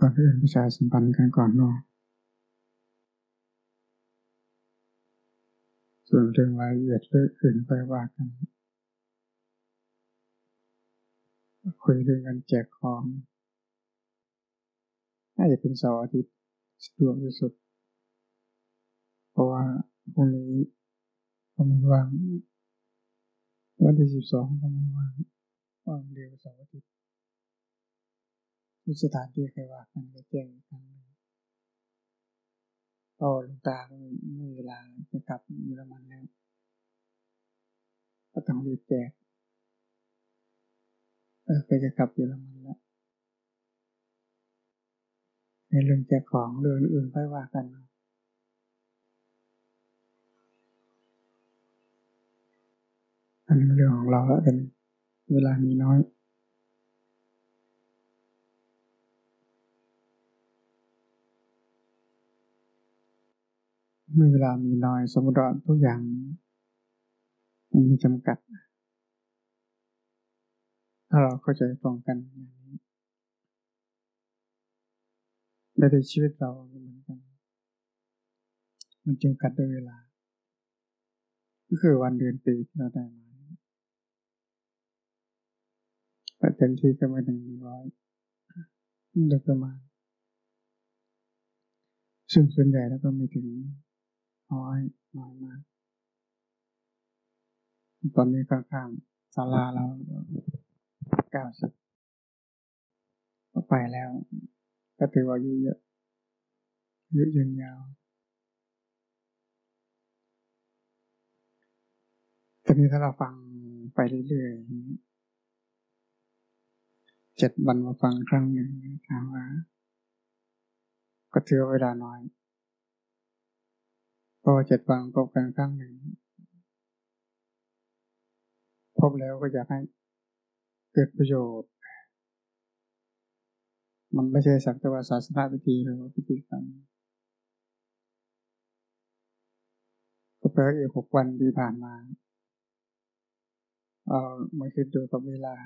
ก่อนอื่นประชาสัมพันธ์กันก่อนเนาะส่วนเรื่องรายละเอียดเรื่องอื่นไปว่ากัน คุยเรื่องกันแจกของน่าจะเป็นเสาร์อาทิตย์สะดวกที่สุด เพราะว่าพรุ่งนี้ก็ไม่ว่างวันที่สิบสองก็ไม่ว่างว่างเดียวเสาร์อาทิตย์ สถานที่เคยว่ากันก็แจ้งอีกครั้งหนึ่งก็หลวงตาก็ไม่มีเวลาจะกลับเยอรมันแล้ว ก็ต้องรีบแจกเออก็จะกลับเยอรมันแล้วในเรื่องแจกของเรื่องอื่นค่อยว่ากันอันนี้เรื่องของเราล้วเป็นเวลามีน้อย เมื่อเวลามีน้อยสมมติว่าทุกอย่างมันมีจำกัด ถ้าเราเข้าใจตรงกันอย่างนี้ในชีวิตเราเหมือนกัน มันจำกัดด้วยเวลา ก็คือวันเดือนปีที่เราได้มาเต็มที่ก็ม่ถึงหนึ่งร้อยโดยประมาณซึ่งส่วนใหญ่แล้วก็ไม่ถึง น้อยน้อยมาก ตอนนี้ข้างๆศาลาเราเก้าสิบก็ไปแล้ว ก็ถือว่าอายุเยอะยืดยืนยาวตอนนี้ถ้าเราฟังไปเรื่อยๆเจ็ดวันมาฟังครั้งหนึ่งถามว่า ก็ถือเวลาน้อย พอเจ็ดวันพบกันครั้งหนึ่ง พบแล้วก็อยากให้เกิดประโยชน์ มันไม่ใช่สักแต่ว่าศาสนาพิธีหรือว่าพิธีกรรมก็แปลอีกหกวันที่ผ่านมาเอามาคิดดูกับเวลา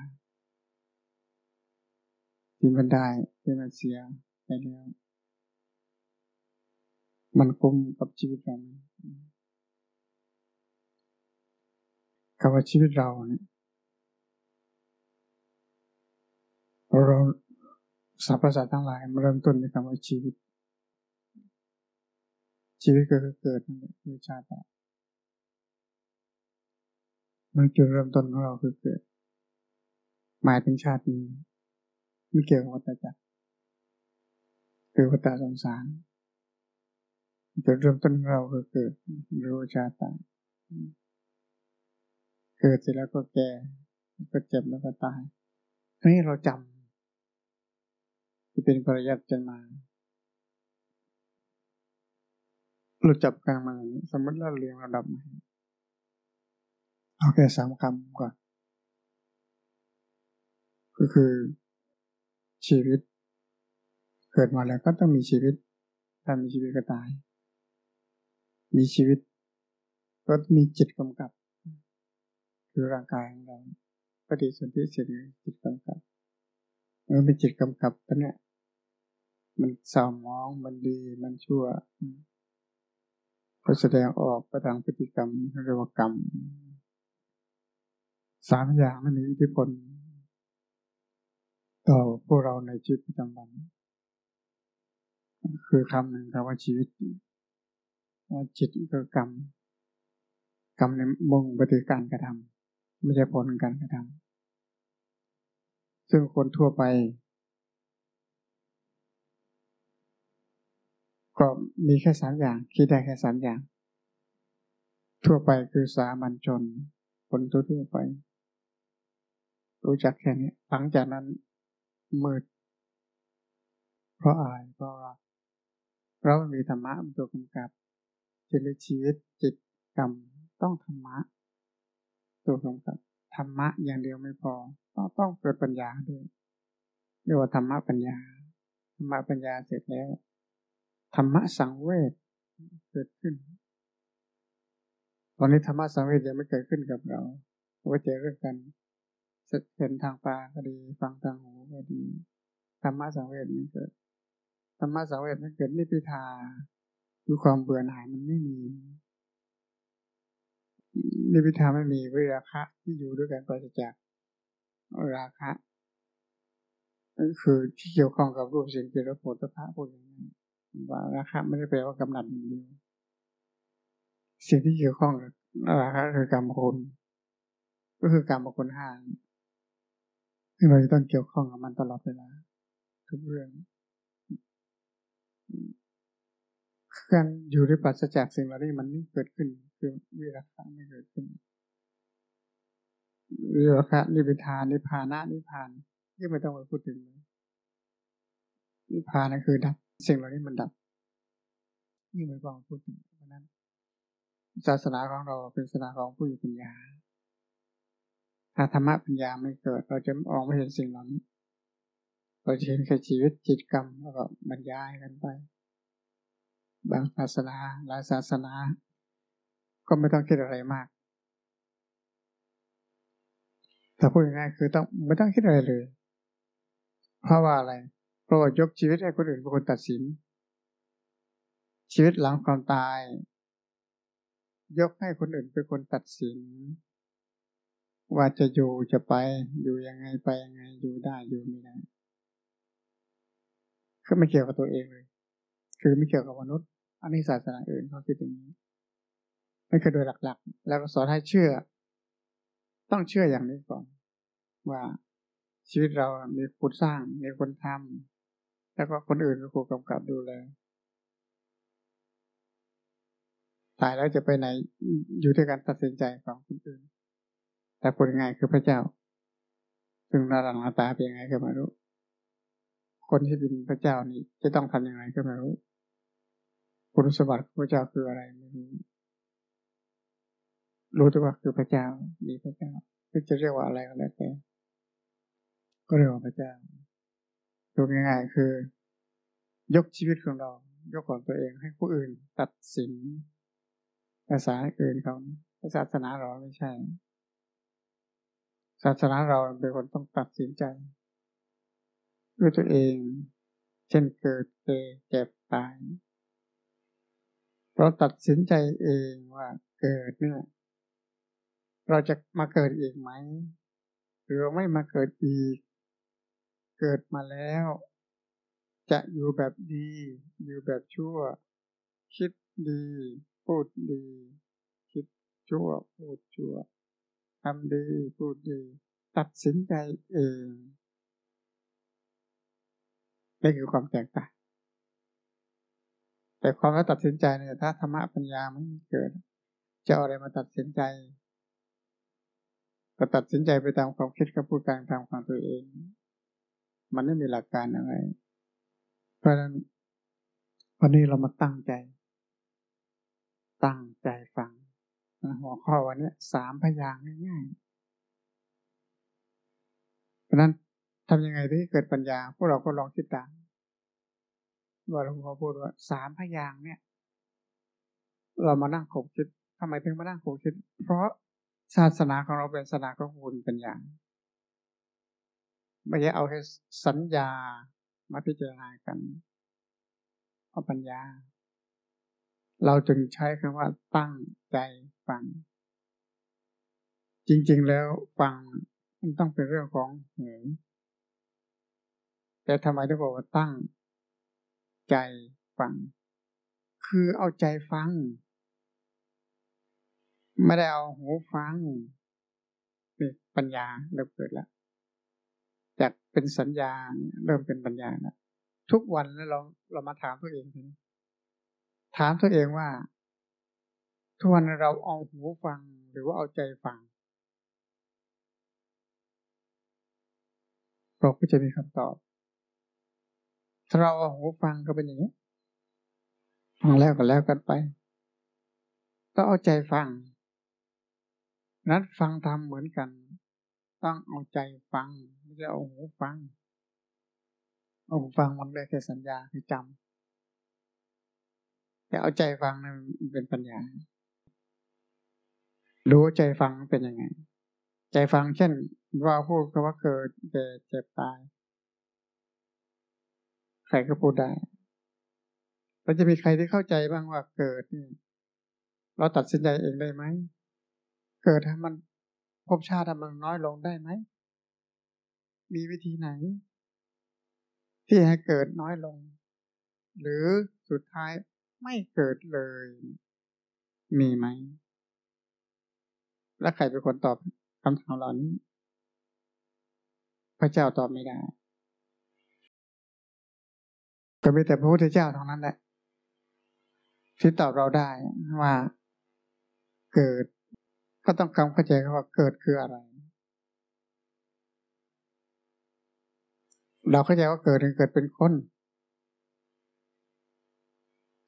ที่มันได้ที่มันเสียไปแล้ว มันคุ้มกับชีวิตเราคำว่าชีวิตเราเนี่ยเราสรรพสัตว์ทั้งหลายมาเริ่มต้นในคำว่าชีวิต ชีวิตก็คือเกิดนั่นแหละคือชาติมันจุดเริ่มต้นของเราคือเกิด หมายถึงชาตินี้ไม่เกี่ยวกับวัฏจักรคือวัฏสงสาร จุดเริ่มต้นของเราคือเกิดรู้ชาตาเกิดเสร็จแล้วก็แก่ก็เจ็บแล้วก็ตายทีนี้เราจำที่เป็นปริยัติจนมาเราจับกันมาอย่าสมมติเราเรียงระดับม่เอาแค่สามคำก่อน ก็คือชีวิต เกิดมาแล้วก็ต้องมีชีวิตถ้ามีชีวิตก็ตาย มีชีวิต ก็มีจิตกำกับ คือร่างกายของเราปฏิสนธิเสร็จจิตกำกับเมื่อเป็นจิตกำกับตัวเนี้ยมันเศร้ามองมันดีมันชั่วก็แสดงออกไปทางพฤติกรรมเรียกว่ากรรมสามอย่างนั้นมีอิทธิพลต่อพวกเราในชีวิตประจำวัน คือคำหนึ่งคำว่าชีวิต จิตคือกรรม กรรมในมุ่งปฏิการกระทำไม่ใช่ผลการกระทำซึ่งคนทั่วไป ก็มีแค่สามอย่าง คิดได้แค่สามอย่าง ทั่วไปคือสามัญชน คนทั่วไป รู้จักแค่นี้ หลังจากนั้นมืด เพราะอะไรเพราะเราเรามีธรรมะเป็นตัวกำกับ จิตชีวิตจิตกรรมต้องธรรมะ ตัวกำกับธรรมะอย่างเดียวไม่พอ ต้องต้องเกิดปัญญาด้วยเรียกว่าธรรมะปัญญาธรรมะปัญญาเสร็จแล้วธรรมะสังเวชเกิดขึ้น ตอนนี้ธรรมะสังเวชยังไม่เกิดขึ้นกับเราว่าเจอเรื่องกันเห็นทางตาก็ดี ฟังทางหูก็ดีธรรมะสังเวชไม่เกิดธรรมะสังเวชมันเกิดนิพพิทา คือความเบื่อหน่ายมันไม่มีนิพพิทาไม่มีวิราคะที่อยู่ด้วยกันปราศจากราคะคือที่เกี่ยวข้องกับรูปเสียงกลิ่นรสผลิภัณฑ์พวกนี้ว่าราคะไม่ได้แปลว่ากำหนัดอย่างเดียวสิ่งที่เกี่ยวข้องกับราคะคือกรรมคุณก็คือกรรมคุณห้าซึ่งเราจะต้องเกี่ยวข้องกับมันตลอดเวลาทุกเรื่อง การอยู่ด้วยปัสจากสิ่งเหล่านี้มันไม่เกิดขึ้น คือวิราคะไม่เกิดขึ้นวิราคะนิพพานนิพพานะนิพพานที่ไม่ต้องไปพูดถึงเลยนิพพานนั่นคือดับ สิ่งเหล่านี้มันดับนี่ไม่ต้องพูดถึงเพราะนั้น ศาสนาของเราเป็นศาสนาของผู้มีปัญญาถ้าธรรมะปัญญาไม่เกิด เราจะมองไม่เห็นสิ่งเหล่านี้เราจะเห็นแค่ชีวิตจิตกรรมแล้วก็บรรยายกันไป บางศาสนาหลายศาสนา ก็ไม่ต้องคิดอะไรมากแต่พูดง่ายคือต้องไม่ต้องคิดอะไรเลย เพราะว่าอะไรเพราะว่ายกชีวิตให้คนอื่นเป็นคนตัดสิน ชีวิตหลังความตาย ยกให้คนอื่นเป็นคนตัดสิน ว่าจะอยู่จะไปอยู่ยังไงไปยังไงอยู่ได้อยู่ไม่ได้คือไม่เกี่ยวกับตัวเองเลย คือไม่เกี่ยวกับมนุษย์ อันนี้ศาสนาอื่นเขาคิดอย่างนี้ไม่คือโดยหลักๆ แล้วก็สอนให้เชื่อ ต้องเชื่ออย่างนี้ก่อน ว่าชีวิตเรามีคนสร้าง มีคนทำแล้วก็คนอื่นก็ควรกำกับดูแลตายแล้วจะไปไหนอยู่ที่การตัดสินใจของคนอื่น แต่ผลยังไงคือพระเจ้าซึ่งหน้าหน้าตาเป็นยังไงก็ไม่รู้ คนที่เป็นพระเจ้านี่จะต้องทำยังไงก็ไม่รู้ คุณสมบัติพระเจ้าคืออะไรไม่รู้ รู้แต่ว่าคือพระเจ้ามีพระเจ้าก็จะเรียกว่าอะไรก็แล้วแต่ก็เรียกว่าพระเจ้าดูง่ายๆคือ ยกชีวิตของเรา ยกของตัวเองให้ผู้อื่นตัดสินภาษาอื่นเขาศาสนาเราไม่ใช่ ศาสนาเราเป็นคนต้องตัดสินใจ ด้วยตัวเอง เช่นเกิดเเจ็บตาย เราตัดสินใจเองว่าเกิดเนี่ยเราจะมาเกิดอีกไหมหรือไม่มาเกิดอีก เกิดมาแล้ว จะอยู่แบบดี อยู่แบบชั่ว คิดดี พูดดี คิดชั่ว พูดชั่วทำดีพูดดี ตัดสินใจเองนี่คือความแตกต่าง แต่ความตัดสินใจเนี่ยถ้าธรรมะปัญญาไม่เกิด จะอะไรมาตัดสินใจ ก็ตัดสินใจไปตามความคิดกับพูดการตามความตัวเอง มันไม่มีหลักการอะไร เพราะฉะนั้นวันนี้เรามาตั้งใจ ตั้งใจฟังหัวข้อวันนี้สามพยางง่ายๆเพราะนั้นทำยังไงที่เกิดปัญญา พวกเราก็ลองคิดตาม ว่าหลวงพ่อพูดว่าสามพยางเนี่ย เรามานั่งขบคิดทำไมถึงมานั่งขบคิด เพราะศาสนาของเราเป็นศาสนาของคุณปัญญาไม่ใช่เอาแค่สัญญามาพิจารณากันเพราะปัญญา เราจึงใช้คำว่าตั้งใจฟัง จริง ๆ แล้วฟังมันต้องเป็นเรื่องของหูแต่ทำไมต้องบอกว่าตั้ง ใจฟัง คือเอาใจฟัง ไม่ได้เอาหูฟังนี่ปัญญาเริ่มเกิดแล้ว จากเป็นสัญญาเริ่มเป็นปัญญาแล้วทุกวันแล้วเราเรามาถามตัวเองถามตัวเองว่า ทุกวันเราเอาหูฟังหรือว่าเอาใจฟังเราก็จะมีคำตอบ ถ้าเราเอาหูฟังก็เป็นอย่างนี้ฟังแล้วก็แล้วกันไปต้องเอาใจฟัง นั้นฟังทำเหมือนกัน ต้องเอาใจฟังไม่ใช่เอาหูฟัง เอาหูฟังมันได้แค่สัญญาคือจำแต่เอาใจฟังนั้นเป็นปัญญาดูใจฟังเป็นยังไง ใจฟังเช่นว่าพูดคำว่าเกิดแก่เจ็บตาย ครก็พูดได้เราจะมีใครที่เข้าใจบ้างว่าเกิด เราตัดสินใจเองได้ไหม เกิดให้มันภพชาติมันน้อยลงได้ไหม มีวิธีไหน ที่ให้เกิดน้อยลง หรือสุดท้ายไม่เกิดเลย มีไหม และใครเป็นคนตอบคำถามเหล่านี้ พระเจ้าตอบไม่ได้ ก็มีแต่พระพุทธเจ้าเท่านั้นแหละที่ตอบเราได้ว่าเกิด ก็ต้องคำเข้าใจว่าเกิดคืออะไร เราเข้าใจว่าเกิดเกิดเป็นคน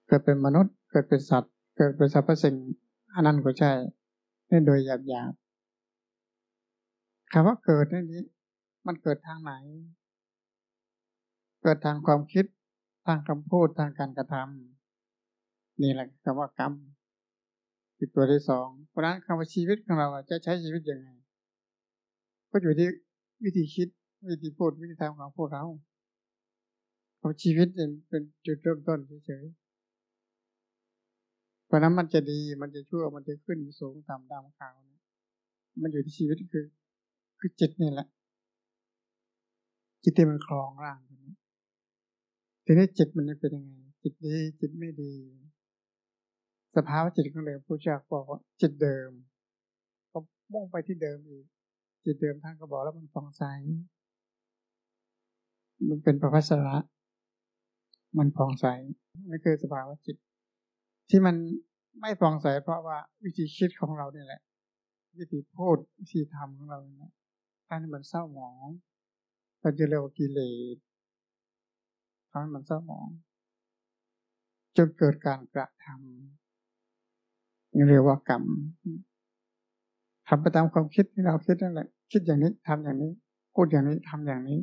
เกิดเป็นมนุษย์ เกิดเป็นสัตว์ เกิดเป็นสรรพสิ่งอันนั้นก็ใช่นี่โดยหยาบหยาบคำว่าเกิดนี่นี้มันเกิดทางไหน เกิดทางความคิด ทางคำพูดทางการกระทำนี่แหละคำว่ากรรมคือตัวที่สองเพราะนั้นคำว่าชีวิตของเราจะใช้ชีวิตยังไง ก็อยู่ที่วิธีคิด วิธีพูดวิธีทำของพวกเราเพราชีวิตเป็นจุดเริ่มต้นเฉยเพราะนั้นมันจะดีมันจะชั่วมันจะขึ้นสูงต่ำดำขาวมันอยู่ที่ชีวิตคือ คือจิตนี่แหละจิตที่มันคลองร่างนี้ ทีนี้จิตมันเป็นยังไง จิตดีจิตไม่ดี สภาวะจิตของเดิมผู้จ้าบอกว่า จิตเดิม ก็มุ่งไปที่เดิมอีก จิตเดิมท่านก็บอกแล้วมันฟองใสมันเป็นประภัสระมันฟองใสนั่นคือสภาวะจิต ที่มันไม่ฟองใสเพราะว่าวิธีคิดของเราเนี่ยแหละ วิธีพูดวิธีทำของเราเนี่ยทำให้มันเศร้าหมองเราจะเรียกว่ากิเลส ให้มันเศร้าหมองจนเกิดการกระทำนี่เรียกว่ากรรมทำไปตามความคิดที่เราคิดนั่นแหละ คิดอย่างนี้ทำอย่างนี้ พูดอย่างนี้ทำอย่างนี้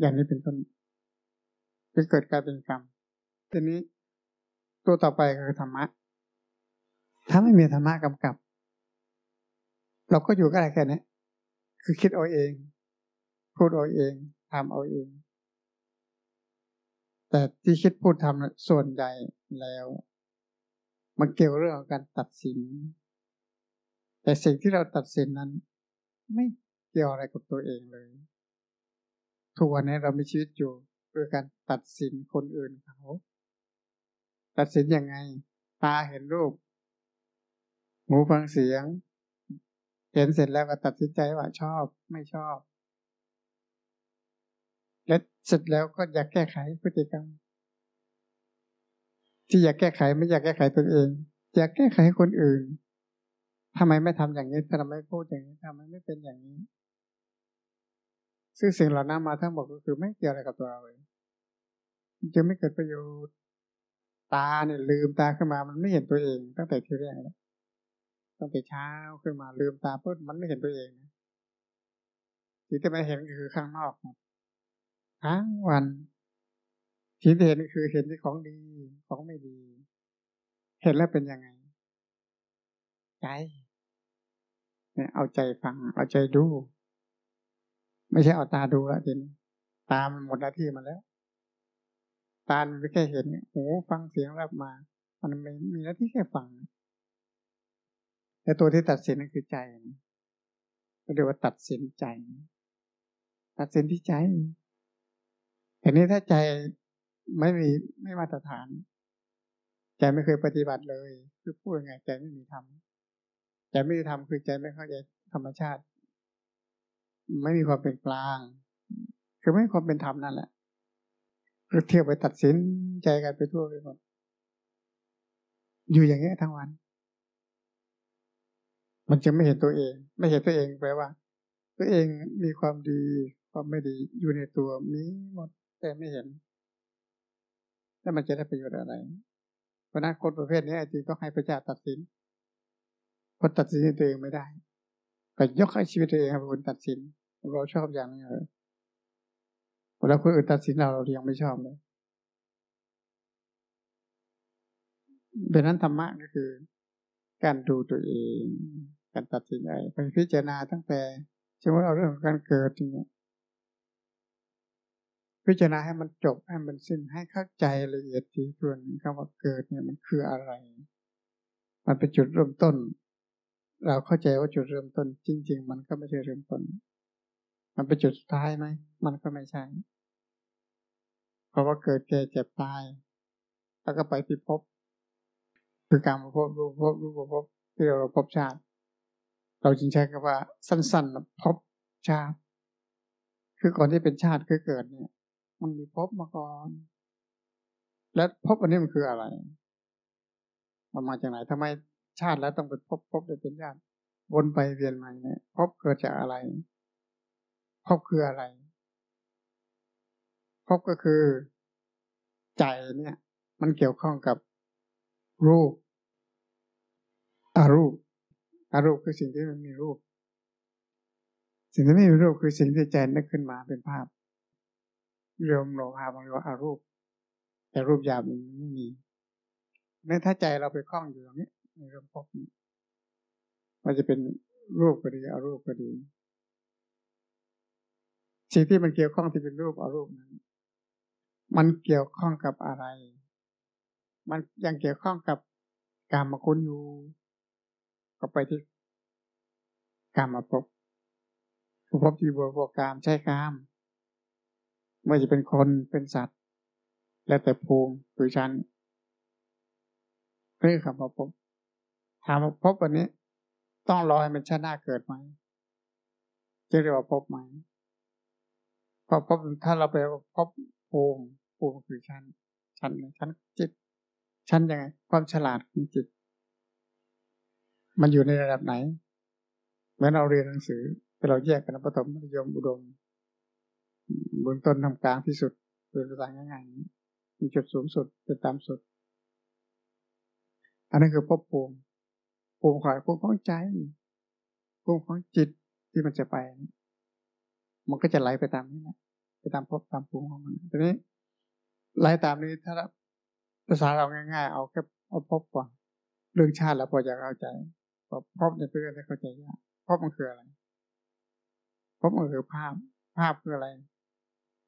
อย่างนี้เป็นต้นจะเกิดกลายเป็นกรรมทีนี้ตัวต่อไปคือธรรมะ ถ้าไม่มีธรรมะกำกับ เราก็อยู่ก็ได้แค่นี้คือคิดเอาเอง พูดเอาเอง ทำเอาเอง แต่ที่คิดพูดทำส่วนใหญ่แล้ว มันเกี่ยวเรื่องของการตัดสิน แต่สิ่งที่เราตัดสินนั้น ไม่เกี่ยวอะไรกับตัวเองเลย ทุกวันนี้เรามีชีวิตอยู่ด้วยการตัดสินคนอื่นเขา ตัดสินยังไง ตาเห็นรูป หูฟังเสียง เห็นเสร็จแล้วก็ตัดสินใจว่าชอบไม่ชอบ และเสร็จแล้วก็อยากแก้ไขพฤติกรรม ที่อยากแก้ไขไม่อยากแก้ไขตัวเอง อยากแก้ไขคนอื่นทำไมไม่ทำอย่างนี้ทำไมไม่พูดอย่างนี้ทำไมไม่เป็นอย่างนี้ ซึ่งสิ่งเหล่านั้นมาทั้งหมดก็คือไม่เกี่ยวอะไรกับตัวเราเลยจะไม่เกิดประโยชน์ตาเนี่ยลืมตาขึ้นมา มันไม่เห็นตัวเอง ตั้งแต่ทีแรกแล้วตั้งแต่เช้าขึ้นมาลืมตาปุ๊บมันไม่เห็นตัวเองสิ่งที่มันเห็นคือข้างนอกหมด ทั้งวันสิ่งที่เห็นคือเห็นที่ของดีของไม่ดี เห็นแล้วเป็นยังไง ใจเนี่ยเอาใจฟัง เอาใจดู ไม่ใช่เอาตาดูแล้วทีนี้ตามันหมดหน้าที่มาแล้ว ตาไม่แค่เห็นหูฟังเสียงรับมา มันไม่มีหน้าที่แค่ฟัง แต่ตัวที่ตัดสินนั่นคือใจก็เรียกว่าตัดสินใจ ตัดสินที่ใจ แต่นี้ถ้าใจไม่มีไม่มาตรฐาน ใจไม่เคยปฏิบัติเลย คือพูดยังไง ใจไม่มีธรรมใจไม่มีธรรมคือใจไม่เข้าใจธรรมชาติ ไม่มีความเป็นกลาง คือไม่มีความเป็นธรรมนั่นแหละคือเที่ยวไปตัดสินใจกันไปทั่วไปหมดอยู่อย่างนี้ทั้งวัน มันจะไม่เห็นตัวเอง ไม่เห็นตัวเองแปลว่า ตัวเองมีความดี ความไม่ดีอยู่ในตัวมีหมด แต่ไม่เห็น แล้วมันจะได้ประโยชน์อะไร เพราะนั้นคนประเภทนี้จริงต้องให้พระเจ้าตัดสิน คนตัดสินตัวเองไม่ได้ก็ยกให้ชีวิตตัวเองเป็นคนตัดสิน เราชอบอย่างนี้เลยแล้วคนอื่นตัดสินเราเรายังไม่ชอบเลยเป็นนั้นธรรมะก็คือ การดูตัวเอง การตัดสินใจไปพิจารณาตั้งแต่เช่นว่าเราเรื่องของการเกิดอย่างเงี้ย พิจารณาให้มันจบให้มันสิ้นให้เข้าใจละเอียดทีทวนคำว่าเกิดเนี่ยมันคืออะไร มันเป็นจุดเริ่มต้น เราเข้าใจว่าจุดเริ่มต้น จริง ๆ มันก็ไม่ใช่เริ่มต้น มันเป็นจุดสุดท้ายไหมมันก็ไม่ใช่ เพราะว่าเกิดแก่เจ็บตาย แล้วก็ไปที่พบ คือการมาพบรูปพบรูปพบที่เราพบชาติ เราจึงใช้คำว่าสั้นๆพบชาติ คือก่อนที่เป็นชาติคือเกิดเนี่ย มันมีพบมาก่อน แล้วพบอันนี้มันคืออะไร มันมาจากไหนทำไมชาติแล้วต้องเป็นพบพบได้เป็นชาติวนไปเวียนมาเนี่ยพบเกิดจากอะไร พบคืออะไร พบก็คือใจเนี่ย มันเกี่ยวข้องกับรูปอารูปอารูปคือสิ่งที่มันมีรูป สิ่งที่ไม่มีรูปคือสิ่งที่ใจนึกขึ้นมาเป็นภาพ เรียมโลภาบางเรียกว่าอารูป แต่รูปหยาบมันไม่มีนั่นถ้าใจเราไปคล้องอยู่ตรงนี้ในเรื่องพบนี้มันจะเป็นรูปก็ดีอารูปก็ดีสิ่งที่มันเกี่ยวข้องที่เป็นรูปอารูปนั้น มันเกี่ยวข้องกับอะไร มันยังเกี่ยวข้องกับการมาคุณอยู่ ก็ไปที่การมาพบพบที่บวบวกกามใช่กาม ไม่จะเป็นคนเป็นสัตว์ และแต่ภูมิหรือชั้นเรียกคำว่าพบถามว่าพบวันนี้ ต้องรอให้มันชนะเกิดไหมจะเรียกว่าพบไหมพอพบถ้าเราไปพบภูมิภูมิคือชั้นชั้นชั้นจิต ชั้นยังไง ความฉลาดของจิต มันอยู่ในระดับไหน เหมือนเราเรียนหนังสือแต่เราแยกกันประถมมัธยมอุดม บนต้นทำกลางที่สุดเป็นภาษาง่ายๆมีจุดสูงสุดเป็นตามสุด อันนั้นคือภพภูมิภูมิขอยภูมิของใจภูมิของจิตที่มันจะไป มันก็จะไหลไปตามนี้แหละไปตามภพตามภูมิของมันทีนี้ไหลตามนี้ถ้าภาษาเราง่าย ๆ เอาแค่เอาภพก่อนเรื่องชาติแล้วพอจะเข้าใจภพเนี่ยเพื่อนจะเข้าใจยากภพมันคืออะไรภพมันคือภาพภาพคืออะไร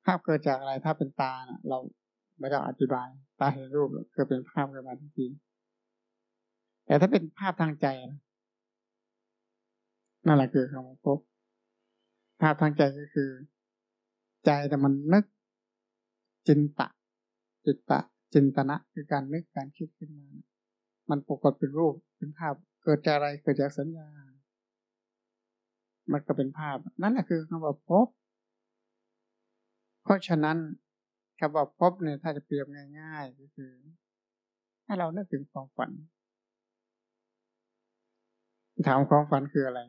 ภาพเกิดจากอะไรถ้าเป็นตานะเราไม่ต้องอธิบาย ตาเห็นรูปก็เป็นภาพขึ้นมาทันทีแต่ถ้าเป็นภาพทางใจนั่นแหละคือคำว่าพบภาพทางใจก็คือ ใจแต่มันนึกจินตะ จิตตะ จินตนะ คือการนึกการคิดขึ้นมา มันปรากฏเป็นรูปเป็นภาพเกิดจากอะไรเกิดจากสัญญา มันก็เป็นภาพ นั่นแหละคือคำว่าพบ เพราะฉะนั้นคำว่าพบเนี่ยถ้าจะเปรียบง่าย ๆ ก็คือ ให้เรานึกถึงความฝัน ถามความฝันคืออะไร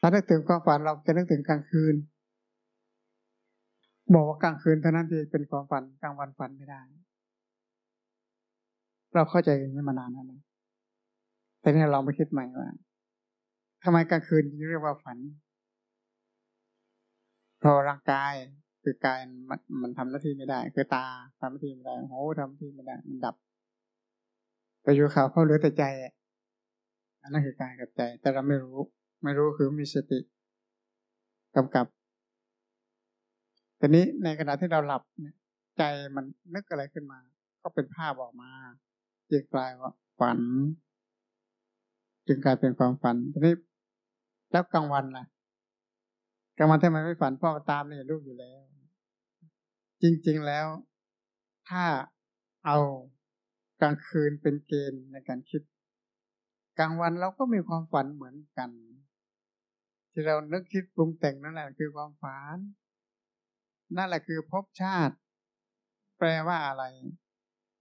ถ้านึกถึงความฝันเราจะนึกถึงกลางคืน บอกว่ากลางคืนเท่านั้นที่เป็นความฝันกลางวันฝันไม่ได้ เราเข้าใจอย่างนี้มานานแล้วนะแต่นี่เราไม่คิดใหม่ว่าทำไมกลางคืนเรียกว่าฝัน พราะร่างกายคือกายมันมันทำหน้าที่ไม่ได้ คือตาทำหน้าที่ไม่ได้หูทำหน้าที่ไม่ได้ มันดับไปอยู่ข่าวเขาเหลือแต่ใจอันนั้นคือกายกับใจ แต่เราไม่รู้ ไม่รู้คือมีสติกำกับทีนี้ในขณะที่เราหลับเนี่ย ใจมันนึกอะไรขึ้นมา ก็เป็นภาพออกมาจึงกลายว่าฝัน จึงกลายเป็นความฝันทีนี้แล้วกลางวันล่ะ กลางวันทำไมไม่ฝันพ่อตามเนี่ยรูปอยู่แล้ว จริง ๆแล้ว ถ้าเอากลางคืนเป็นเกณฑ์ในการคิด กลางวันเราก็มีความฝันเหมือนกัน ที่เรานึกคิดปรุงแต่งนั่นแหละคือความฝันนั่นแหละคือภพชาติ แปลว่าอะไร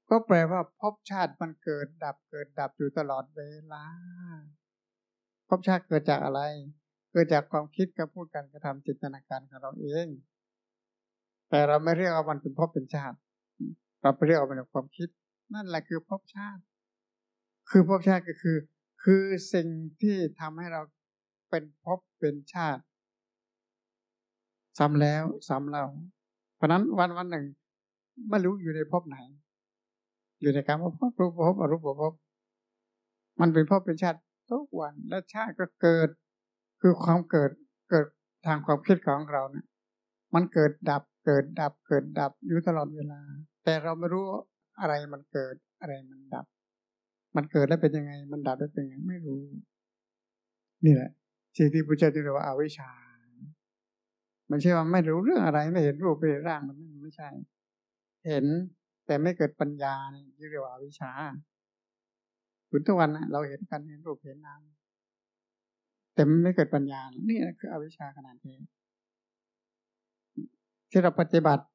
ก็แปลว่าภพชาติมันเกิดดับเกิดดับอยู่ตลอดเวลาภพชาติเกิดจากอะไร กิดจากความคิดกับพูดกันกระทำจินตนาการของเราเอง แต่เราไม่เรียกว่ามันเป็นภพเป็นชาติ เราไปเรียกว่าเป็นความคิด นั่นแหละคือภพชาติ คือภพชาติก็คือ คือสิ่งที่ทำให้เราเป็นภพเป็นชาติ ซ้ำแล้วซ้ำเล่าเพราะนั้นวันวันหนึ่งไม่รู้อยู่ในภพไหน อยู่ในการภพรูปภพอรูปภพมันเป็นภพเป็นชาติทุกวันและชาติก็เกิด คือความเกิดเกิดทางความคิดของเราเนะี่ยมันเกิดดับเกิดดับเกิดดับอยู่ตลอดเวลา แต่เราไม่รู้อะไรมันเกิดอะไรมันดับ มันเกิดแล้วเป็นยังไง มันดับแล้วเป็นยังไงไม่รู้ นี่แหละสิ่งที่พระเจ้าเรียกว่าอาวิชชามันใช่ว่าไม่รู้เรื่องอะไรไม่เห็นรูปเป็นร่างมันไม่ใช่ เห็นแต่ไม่เกิดปัญญานี่เรียกว่าอวิชชาคุณทุกวันนะเราเห็นกันเห็นรูปเห็นนาม แต่มันไม่เกิดปัญญา นี่คืออวิชชาขนาดนี้ที่เราปฏิบัติ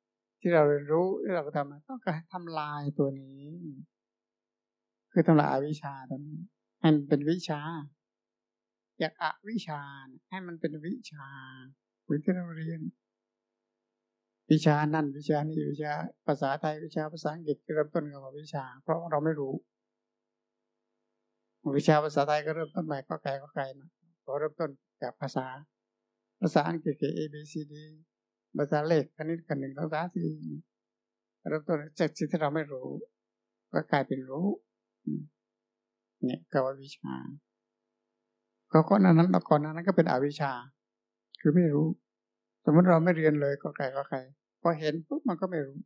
ที่เราเรียนรู้ที่เราทำต้องการทำลายตัวนี้ คือทำลายอวิชชาตัวนี้ให้มันเป็นวิชา อยากอวิชาให้มันเป็นวิชาวิที่เราเรียน วิชานั่นวิชานี้วิชา ภาษาไทยวิชาภาษาอังกฤษเริ่มต้นกับวิชา เพราะเราไม่รู้ วิชาภาษาไทยก็เริ่มต้นใหม่ก็ไกลก็ไกลมา พอเริ่มต้นกับภาษา ภาษาอังกฤษคือ A B C D ภาษาเลขคณิตกันหนึ่งภาษาสี่เริ่มต้นจากสิ่งที่เราไม่รู้ ก็กลายเป็นรู้เนี่ยก็ว่าวิชาก็ก่อนนั้นก่อนนั้นก็เป็นอวิชชา คือไม่รู้ สมมติเราไม่เรียนเลยก็ไกลก็ไกลพอเห็นปุ๊บมันก็ไม่รู้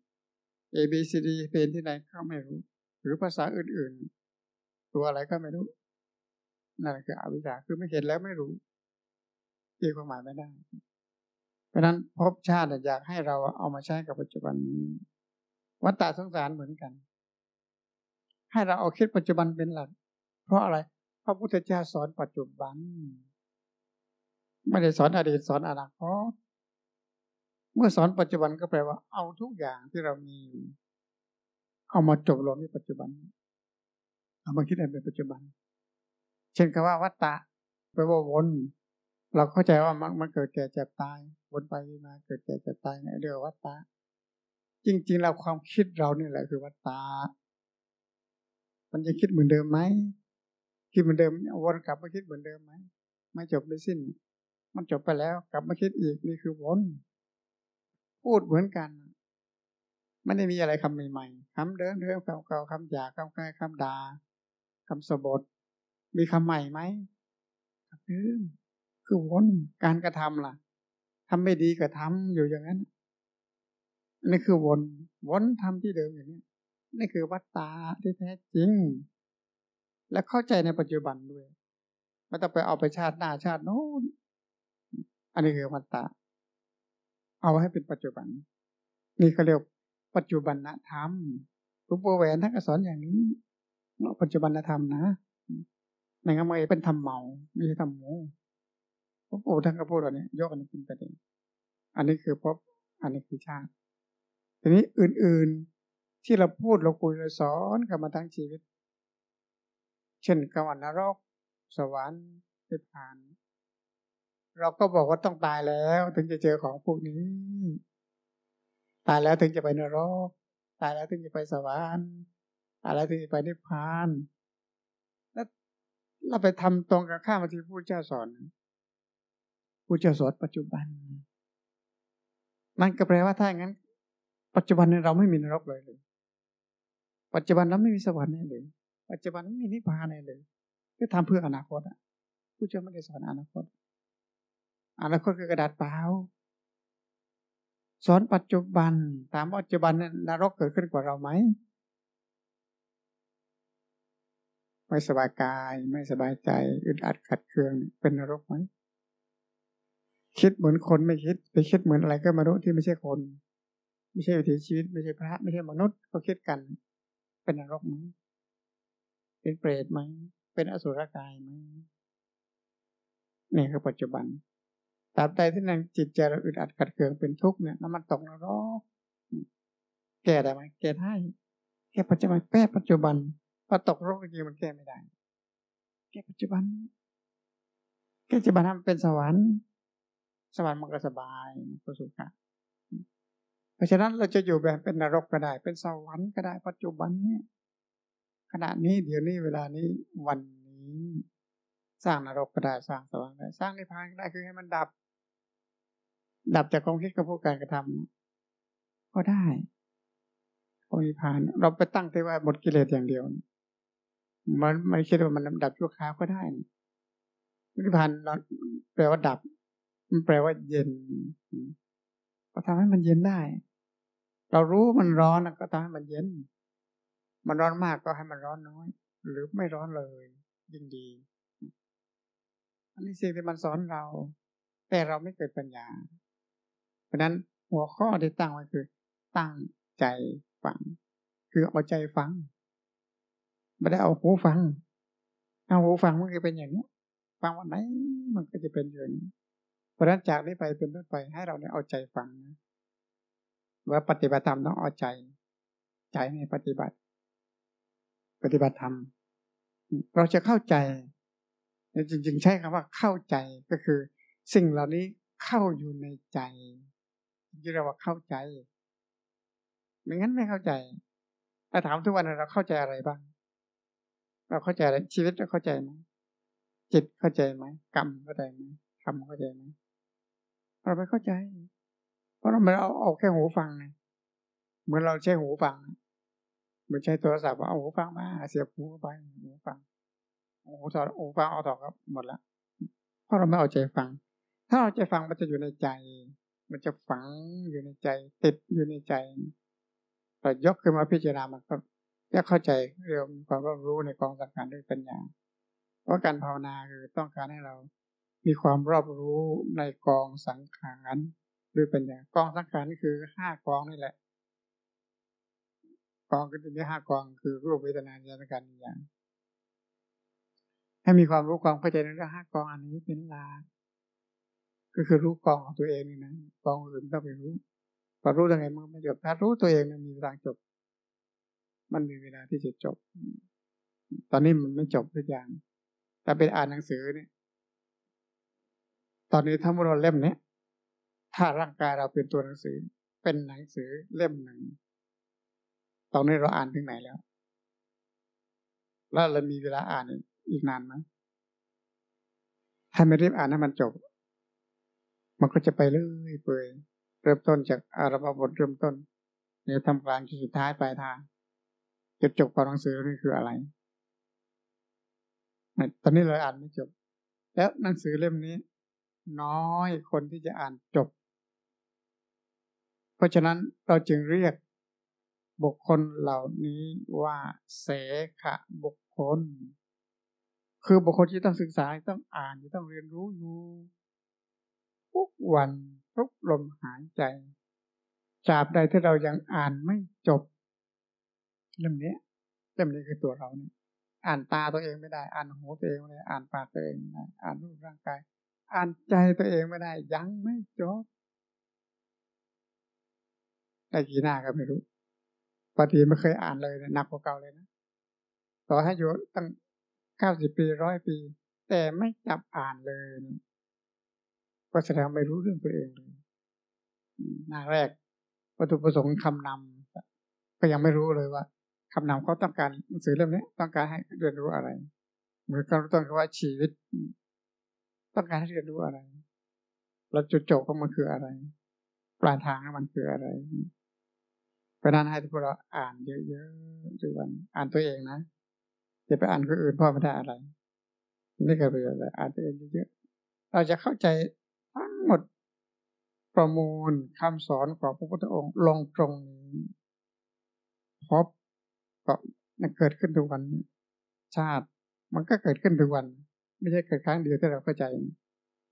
A B C D เป็นที่ไหนก็ไม่รู้ หรือภาษาอื่นๆ ตัวอะไรก็ไม่รู้ นั่นคืออวิชชาคือไม่เห็นแล้วไม่รู้ตีความหมายไม่ได้ เพราะนั้นภพชาติอยากให้เราเอามาใช้กับปัจจุบันนี้วัฏฏะสงสารเหมือนกัน ให้เราเอาคิดปัจจุบันเป็นหลัก เพราะอะไรพระพุทธเจ้าสอนปัจจุบัน ไม่ได้สอนอดีตสอนอนาคตเมื่อสอนปัจจุบันก็แปลว่า เอาทุกอย่างที่เรามี เอามาจบลงในปัจจุบัน เอามาคิดในปัจจุบัน เช่นคำว่าวัตตะแปลว่าวน เราเข้าใจว่ามันมันเกิดแก่เจ็บตาย วนไปมาเกิดแก่เจ็บตายเรียกว่าวัตตะ จริงๆเราความคิดเราเนี่ยแหละคือวัตตะมันจะคิดเหมือนเดิมไหมคิดเหมือนเดิมวนกลับมาคิดเหมือนเดิมไหมไม่จบไม่สิ้น มันจบไปแล้วกลับมาคิดอีกนี่คือวนพูดเหมือนกันไม่ได้มีอะไรคำใหม่ๆคำเดิมเดิมเก่าคำหยาคำใกล้คำด่าคำสบท มีคำใหม่ไหมลืมคือวนการกระทำล่ะทำไม่ดีก็ทำอยู่อย่างนั้นนี่คือวนวนทำที่เดิมอย่างนี้นี่คือวัตตาที่แท้จริง และเข้าใจในปัจจุบันด้วยไม่ต้องไปเอาไปชาติหน้าชาติโน้นอันนี้คือวัตตา เอาให้เป็นปัจจุบัน นี่เขาเรียกปัจจุบันธรรมหลวงปู่แหวนท่านก็สอนอย่างนี้ปัจจุบันธรรมนะ ในงั้นมันเป็นทำเมาไม่ใช่ทำโมพระปู่ท่านก็พูดว่านี้ยกอันนี้เป็นประเด็นอันนี้คือพบอันนี้คือชาติ ทีนี้อื่นๆที่เราพูดเราคุยเราสอนกันมาทั้งชีวิต เช่นกวันนรก สวรรค์นิพพาน เราก็บอกว่าต้องตายแล้ว ถึงจะเจอของพวกนี้ ตายแล้วถึงจะไปนรก ตายแล้วถึงจะไปสวรรค์ตายแล้วถึงจะไปนิพพาน เราไปทำตรงกับข้ามที่ผู้เจ้าสอนผู้เจ้าสอนปัจจุบันมันก็แปลว่าถ้าอย่างนั้น ปัจจุบันเราไม่มีนรกเลยเลย ปัจจุบันเราไม่มีสวรรค์เลย ปัจจุบันไม่มีนิพพานเลยก็ทำเพื่ออนาคตอะผู้เจ้าไม่ได้สอนอนาคต อนาคตคือกระดาษเปล่าสอนปัจจุบัน ถามว่าปัจจุบันนรกเกิดขึ้นกว่าเราไหม ไม่สบายกาย ไม่สบายใจอึดอัดขัดเคืองเป็นนรกไหมคิดเหมือนคนไม่คิด ไปคิดเหมือนอะไรก็มารู้ที่ไม่ใช่คน ไม่ใช่วิถีชีวิต ไม่ใช่พระ ไม่ใช่มนุษย์เขาคิดกัน เป็นนรกไหมเป็นเปรตไหมเป็นอสุรกายไหมนี่คือปัจจุบันตราบใดที่นั่งจิตใจเราอึดอัดขัดเคืองเป็นทุกข์เนี่ยน้ำมันตกนรกแก้ได้ไหมแก้ได้แก้ปัจจุบันแก้ปัจจุบัน พอตกโรคจริงมันแก้ไม่ได้ แก้ปัจจุบันนี้แก้ปัจจุบันมันเป็นสวรรค์ สวรรค์มันก็สบายมันก็สุขะเพราะฉะนั้นเราจะอยู่แบบเป็นนรกก็ได้ เป็นสวรรค์ก็ได้ปัจจุบันเนี่ย ขณะนี้เดี๋ยวนี้เวลานี้วันนี้ สร้างนรกก็ได้สร้างสวรรค์ได้สร้างนิพพานก็ได้คือให้มันดับ ดับจากความคิดกับพวกการกระทำก็ได้พอมีผ่าน เราไปตั้งที่ว่าหมดกิเลสอย่างเดียว มันไม่คิดว่ามันดับชั่วคราวก็ได้นิพพานแปลว่าดับ มันแปลว่าเย็นก็ทำให้มันเย็นได้ เรารู้มันร้อนก็ทำให้มันเย็น มันร้อนมากก็ให้มันร้อนน้อย หรือไม่ร้อนเลย ยิ่งดี อันนี้สิ่งที่มันสอนเรา แต่เราไม่เกิดปัญญา เพราะนั้นหัวข้อที่ตั้งไว้คือ ตั้งใจฟัง คือเอาใจฟัง ไม่ได้เอาหูฟัง เอาหูฟังมันก็เป็นอย่างนี้ฟังวันไหนมันก็จะเป็นอย่างนี้เพราะนั้นจากนี้ไปเป็นต้นไปให้เราเนี่ยเอาใจฟังนะว่าปฏิบัติธรรมต้องเอาใจ ใจในปฏิบัติ ปฏิบัติธรรมเราจะเข้าใจจริง ๆ ใช้คำว่าเข้าใจก็คือ สิ่งเหล่านี้เข้าอยู่ในใจที่เราว่าเข้าใจไม่งั้นไม่เข้าใจถ้าถามทุกวันเราเข้าใจอะไรบ้าง เราเข้าใจอะไรชีวิตเราเข้าใจไหมจิตเข้าใจไหมกรรมเข้าใจไหมธรรมเข้าใจไหมเราไม่เข้าใจ เพราะเราไม่เอาเอาแค่หูฟังไงเหมือนเราใช้หูฟังเหมือนใช้โทรศัพท์เอาหูฟังมาเสียบหูไปหูฟังหูถอดหูฟังเอาถอดก็หมดละเพราะเราไม่เอาใจฟัง ถ้าเราใจฟังมันจะอยู่ในใจ มันจะฝังอยู่ในใจ ติดอยู่ในใจเรายกขึ้นมาพิจารณามันก็ จะเข้าใจเรื่องความรอบรู้ในกองสังขารด้วยปัญญาเพราะการภาวนาคือต้องการให้เรามีความรอบรู้ในกองสังขารด้วยปัญญากองสังขารนี่คือห้ากองนี่แหละ กองก็จะมีห้ากองคือรูปเวทนาญาณการอย่างให้มีความรู้ความเข้าใจในเรื่องห้ากองอันนี้เป็นหลักก็คือรู้กองของตัวเองนี่นะกองอื่นต้องไปรู้พอรู้ยังไงมันไม่จบถ้ารู้ตัวเองมันมีเวลาจบ มันมีเวลาที่จะจบ ตอนนี้มันไม่จบทุกอย่าง แต่เป็นอ่านหนังสือเนี่ย ตอนนี้ถ้ามุเรเล่มเนี้ยถ้าร่างกายเราเป็นตัวหนังสือ เป็นหนังสือเล่มหนึ่ง ตอนนี้เราอ่านถึงไหนแล้ว แล้วเรามีเวลาอ่านอีกนานไหมถ้าไม่รีบอ่านให้มันจบ มันก็จะไปเรื่อยเปื่อยเริ่มต้นจากอารมณ์บทเริ่มต้นเนี่ยทำกลางจุดสุดท้ายปลายทาง จุดจบของหนังสือนี่คืออะไร ตอนนี้เราอ่านไม่จบ แล้วหนังสือเล่มนี้ น้อยคนที่จะอ่านจบ เพราะฉะนั้นเราจึงเรียกบุคคลเหล่านี้ว่าเสขะบุคคล คือบุคคลที่ต้องศึกษาต้องอ่านต้องเรียนรู้อยู่ทุกวันทุกลมหายใจจาบใดที่เรายังอ่านไม่จบ เล่มนี้เล่มนี้คือตัวเราเนี่ยอ่านตาตัวเองไม่ได้ อ่านหูตัวเองไม่ได้ อ่านปากตัวเองไม่ได้ อ่านรูปร่างกาย อ่านใจตัวเองไม่ได้ ยังไม่จบได้กี่หน้าก็ไม่รู้ปฏิไม่เคยอ่านเลยหนักกว่าเก่าเลยนะต่อให้อยู่ตั้งเก้าสิบปีร้อยปี แต่ไม่จับอ่านเลยก็แสดงไม่รู้เรื่องตัวเองเลยหน้าแรกวัตถุประสงค์คำนำก็ยังไม่รู้เลยว่า คำนำเขาต้องการหนังสือเล่มนี้ต้องการให้เรียนรู้อะไรเหมือนกับต้นว่าชีวิต ต้องการให้เรียนรู้อะไรแล้วจุดจบของมันคืออะไร ปลายทางของมันคืออะไรเพราะนั้นให้ทุกเราอ่านเยอะๆทุกวันอ่านตัวเองนะอย่าไปอ่านคนอื่นพ่อไม่ได้อะไรไม่เกิดประโยชน์เลยอ่านตัวเองเยอะๆเราจะเข้าใจทั้งหมดประมูลคำสอนของพระพุทธองค์ลงตรงนี้พบ ก็มันเกิดขึ้นทุกวัน ชาติ มันก็เกิดขึ้นทุกวัน ไม่ใช่เกิดครั้งเดียวที่เราเข้าใจ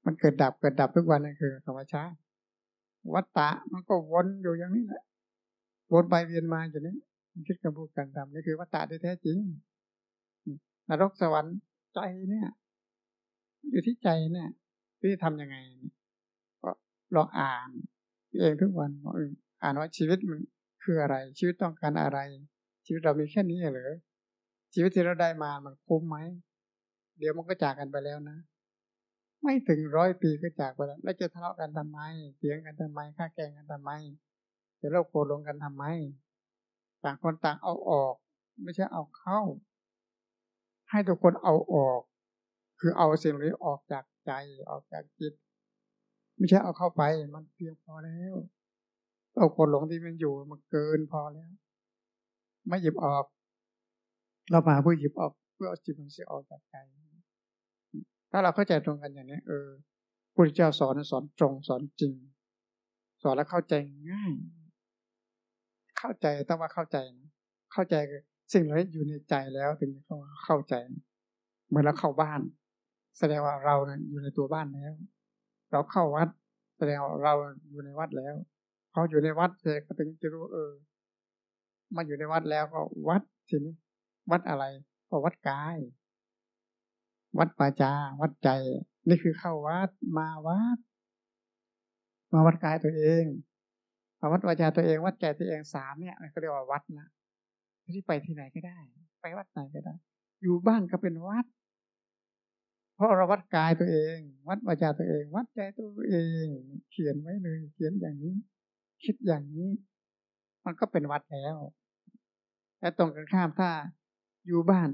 มันเกิดดับเกิดดับทุกวันนั่นคือธรรมชาติ วัฏฏะมันก็วนอยู่อย่างนี้แหละวนไปเวียนมาอย่างนี้คิดกับพูดกันทำนี่คือวัฏฏะที่แท้จริงนรกสวรรค์ใจเนี่ย อยู่ที่ใจเนี่ย ที่ทำยังไงก็ลองอ่านเองทุกวันอ่านว่าชีวิตมันคืออะไร ชีวิตต้องการอะไร ชีวิตเรามีแค่นี้เหรอชีวิตที่เราได้มามันคุ้มไหมเดี๋ยวมันก็จากกันไปแล้วนะ ไม่ถึงร้อยปีก็จากไปแล้วแล้วจะทะเลาะกันทำไมเถียงกันทำไมฆ่าแกงกันทำไมจะเลิกโกรธลงกันทำไมต่างคนต่างเอาออก ไม่ใช่เอาเข้า ให้ทุกคนเอาออก คือเอาสิ่งนี้ออกจากใจออกจากจิต ไม่ใช่เอาเข้าไปมันเพียงพอแล้วเอาคนหลงที่มันอยู่มันเกินพอแล้ว ไม่หยิบออก เรามาเพื่อหยิบออก เพื่อเอาจิตมันเสียออกจากใจ ถ้าเราเข้าใจตรงกันอย่างนี้ เออพุทธเจ้าสอนสอนตรงสอนจริง สอนแล้วเข้าใจง่าย เข้าใจต้องว่าเข้าใจนะเข้าใจคือสิ่งเหล่านี้อยู่ในใจแล้วถึงจะเข้าใจ เหมือนเราเข้าบ้าน แสดงว่าเราอยู่ในตัวบ้านแล้ว เราเข้าวัด แสดงว่าเราอยู่ในวัดแล้วพออยู่ในวัดเสร็จก็ถึงจะรู้เออ มาอยู่ในวัดแล้วก็วัดทีนี้วัดอะไรก็วัดกาย วัดปาจา วัดใจ นี่คือเข้าวัดมาวัด มาวัดกายตัวเองมาวัดวาจาตัวเองวัดใจตัวเองสามเนี่ยเขาเรียกว่าวัดนะที่ไปที่ไหนก็ได้ ไปวัดไหนก็ได้ อยู่บ้านก็เป็นวัด เพราะเราวัดกายตัวเอง วัดวาจาตัวเอง วัดใจตัวเอง เขียนไว้เลย เขียนอย่างนี้ คิดอย่างนี้ มันก็เป็นวัดแล้ว แต่ตรงกันข้ามถ้าอยู่บ้าน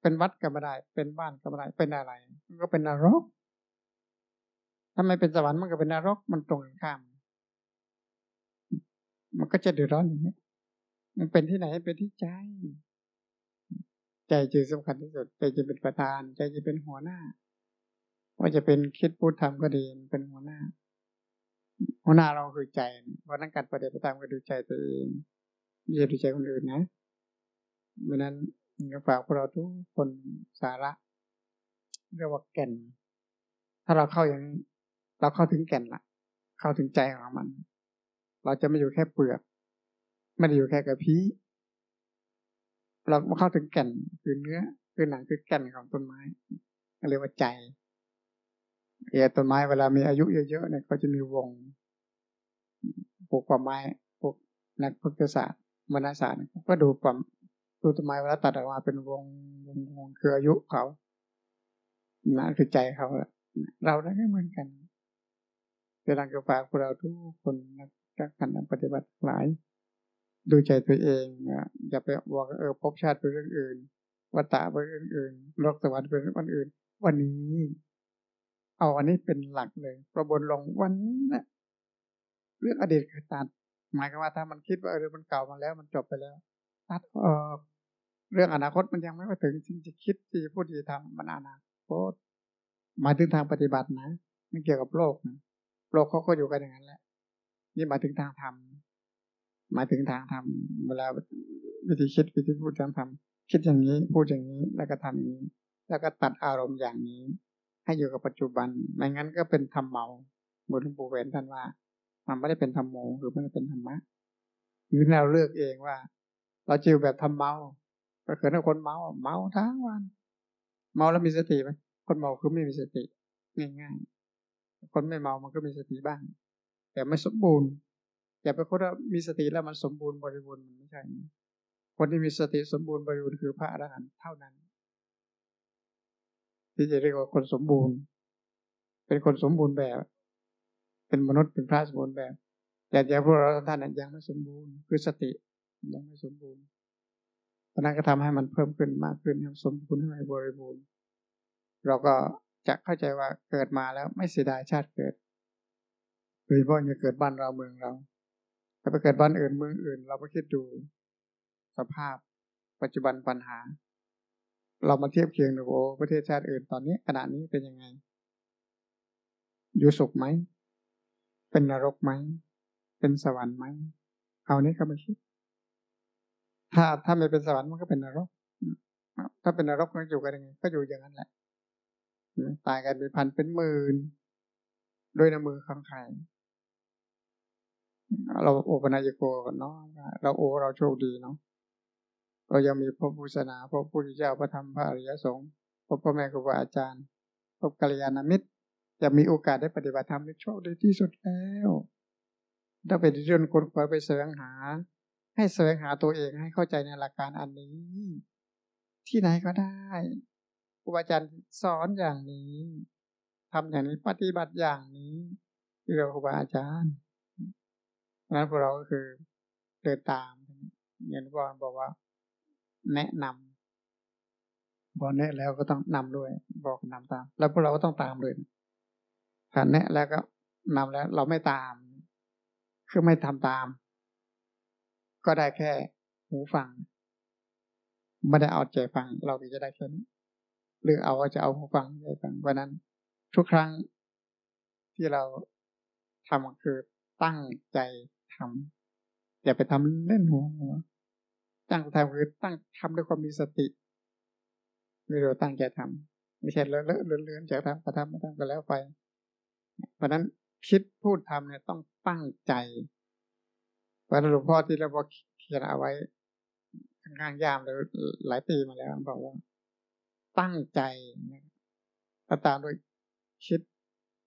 เป็นวัดก็ไม่ได้ เป็นบ้านก็ไม่ได้ เป็นอะไร มันก็เป็นนรกถ้าไม่เป็นสวรรค์มันก็เป็นนรก มันตรงกันข้าม มันก็จะเดือดร้อนอย่างนี้มันเป็นที่ไหนเป็นที่ใจ ใจจึงสำคัญที่สุด ใจจะเป็นประธาน ใจจะเป็นหัวหน้า ว่าจะเป็นคิดพูดทำก็ดีเป็นหัวหน้า หัวหน้าเราคือใจเพราะนั้นการปฏิบัติตามก็ดูใจตัวเองไม่ใช่ดูใจคนอื่นนะ เพราะนั้นก็ฝากพวกเราทุกคนสาระเรียกว่าแก่น ถ้าเราเข้าอย่างเราเข้าถึงแก่นละเข้าถึงใจของมัน เราจะไม่อยู่แค่เปลือก ไม่ได้อยู่แค่กระพี้เราเข้าถึงแก่นคือเนื้อ คือหนังคือแก่นของต้นไม้เรียกว่าใจเอต้นไม้เวลามีอายุเยอะๆเนี่ยก็จะมีวงปลูกป่าไม้ปลูกนักพุทธศาสตร์มนาศาสตร์ก็ดูป่าม ดูต้นไมเวลาตัดออกมาเป็นวงวงวงคืออายุเขานั่นคือใจเขาเราได้เหมือนกันจะรังกระฝากพวกเราทุกคนนักการปฏิบัติหลาย ดูใจตัวเองอย่าไปบอกเออพบชาติเป็นเรื่องอื่นวัตตะเป็นเรื่องอื่นโลกสวรรค์เป็นเรื่องอื่น วันนี้ เอาอันนี้เป็นหลักเลย ประบนลงวันนี้นะเรื่องอดีตคือตัดหมายความว่าถ้ามันคิดว่าเออมันเก่ามาแล้วมันจบไปแล้ว ตัดออเรื่องอนาคตมันยังไม่มาถึงจริงจะคิดที่จะพูดที่จะทำมันอนาคตหมายถึงทางปฏิบัตินะไม่เกี่ยวกับโลกนะโลกเขาก็อยู่กันอย่างนั้นแหละ นี่หมายถึงทางธรรมหมายถึงทางทำเวลาวิธีคิดวิธีพูดการทำคิดอย่างนี้พูดอย่างนี้แล้วก็ทำอย่างนี้ แล้วก็ตัดอารมณ์อย่างนี้ ให้อยู่กับปัจจุบันไม่งั้นก็เป็นทำเมาเหมือนหลวงปู่เวนท่านว่า มันไม่ได้เป็นธรรมโมหรือไม่ได้เป็นธรรมะหรือเราเลือกเองว่า เราจิวแบบทำเมา ก็คือถ้าคนเมาเมาทั้งวัน เมาแล้วมีสติไหมคนเมาคือไม่มีสติ ง่ายๆ คนไม่เมามันก็มีสติบ้าง แต่ไม่สมบูรณ์อย่าไปคนว่ามีสติแล้วมันสมบูรณ์บริบูรณ์มันไม่ใช่นะคนที่มีสติสมบูรณ์บริบูรณ์คือพระอรหันต์เท่านั้น ที่จะเรียกว่าคนสมบูรณ์ เป็นคนสมบูรณ์แบบ เป็นมนุษย์เป็นพระสมบูรณ์แบบ แต่อย่าพวกเราท่านนั้นยังไม่สมบูรณ์คือสติ ยังไม่สมบูรณ์เพราะนั้นก็ทำให้มันเพิ่มขึ้นมากขึ้นให้สมบูรณ์ให้บริบูรณ์ เราก็จะเข้าใจว่าเกิดมาแล้วไม่เสียดายชาติเกิดโดยเฉพาะจะเกิดบ้านเราเมืองเราถ้าไปเกิดบ้านอื่นเมืองอื่น เราก็คิดดูสภาพปัจจุบันปัญหา เรามาเทียบเคียงดูโอ้ประเทศชาติอื่นตอนนี้ขณะนี้เป็นยังไง อยู่สุขไหม เป็นนรกไหม เป็นสวรรค์ไหม เอานี้ก็มาคิด ถ้าถ้าไม่เป็นสวรรค์มันก็เป็นนรก ถ้าเป็นนรกมันอยู่กันยังไงก็อยู่อย่างนั้นแหละตายกันเป็นพันเป็นหมื่นด้วยน้ำมือของใครเราโอปนายโกกันเนาะเราโอเราโชคดีเนาะเรายังมีพระพุทธศาสนาพระพุทธเจ้าพระธรรมพระอริยสงฆ์พระพ่อแม่ครูบาอาจารย์พบกัลยาณมิตรจะมีโอกาสได้ปฏิบัติธรรมในโชคดีที่สุดแล้ว ถ้าไปดินคนคอยไปแสวงหา ให้แสวงหาตัวเองให้เข้าใจในหลักการอันนี้ ที่ไหนก็ได้ครูบาอาจารย์สอนอย่างนี้ทำอย่างนี้ปฏิบัติอย่างนี้ที่เราครูบาอาจารย์นั้นพวกเราก็คือเดินตามอย่างที่พ่อบอกว่า แนะนำบอกแนะแล้วก็ต้องนำด้วย บอกนำตาม แล้วพวกเราก็ต้องตามเลยถ้าแนะแล้วก็นำแล้ว เราไม่ตาม คือไม่ทำตาม ก็ได้แค่หูฟัง ไม่ได้เอาใจฟัง เราจะได้แค่นี้หรือเอาจะเอาหูฟังใจฟังเพราะนั้น ทุกครั้งที่เราทำคือตั้งใจทำอย่าไปทำเล่นหัวหัวตั้งทำคือตั้งทำด้วยความมีสติไม่รู้ตั้งใจทำไม่ใช่เลอะเลอะเลือนๆจากทำกระทำมาทำกันแล้วไป เพราะนั้นคิดพูดทำเนี่ยต้องตั้งใจ พระหลวงพ่อที่เราบอกเขียนเอาไว้ข้างๆยามเลยหลายปีมาแล้วบอกว่า ตั้งใจนะตามด้วยคิด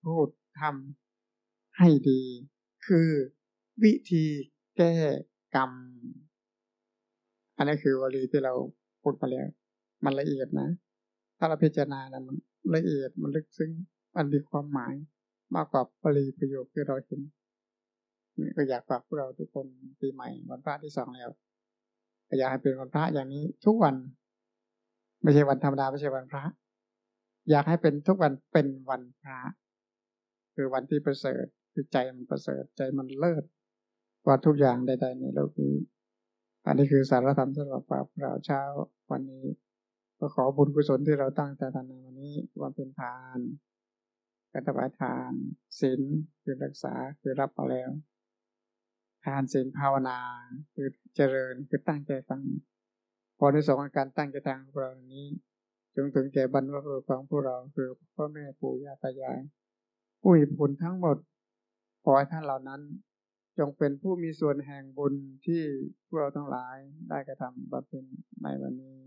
พูดทำให้ดี คือวิธีแก้กรรม อันนี้คือวลีที่เราพูดไปแล้ว มันละเอียดนะ ถ้าเราพิจารณานะมันละเอียดมันลึกซึ้ง มันมีความหมายมากกว่าปรีประโยคที่เราเห็น ก็อยากฝากพวกเราทุกคนปีใหม่วันพระที่สองแล้วอยากให้เป็นวันพระอย่างนี้ทุกวัน ไม่ใช่วันธรรมดาไม่ใช่วันพระ อยากให้เป็นทุกวันเป็นวันพระ คือวันที่ประเสริฐคือใจมันประเสริฐใจมันเลิศกว่าทุกอย่างใดๆในโลกนี้อันนี้คือสารธรรมสำหรับฝากเราเช้าวันนี้ก็ขอบุญกุศลที่เราตั้งใจทำในวันนี้วันเป็นทานการถวายทานศีลคือรักษาคือรับเอาแล้ว ทานศีลภาวนาคือเจริญคือตั้งใจฟังพอในสองการตั้งใจทางของเรานี้จงถึงแก่บรรพบุรุษของพวกเราคือพ่อแม่ปู่ย่าตายายผู้มีบุญทั้งหมดขอให้ท่านเหล่านั้น จงเป็นผู้มีส่วนแห่งบุญที่พวกเราทั้งหลายได้กระทำบำเพ็ญในวันนี้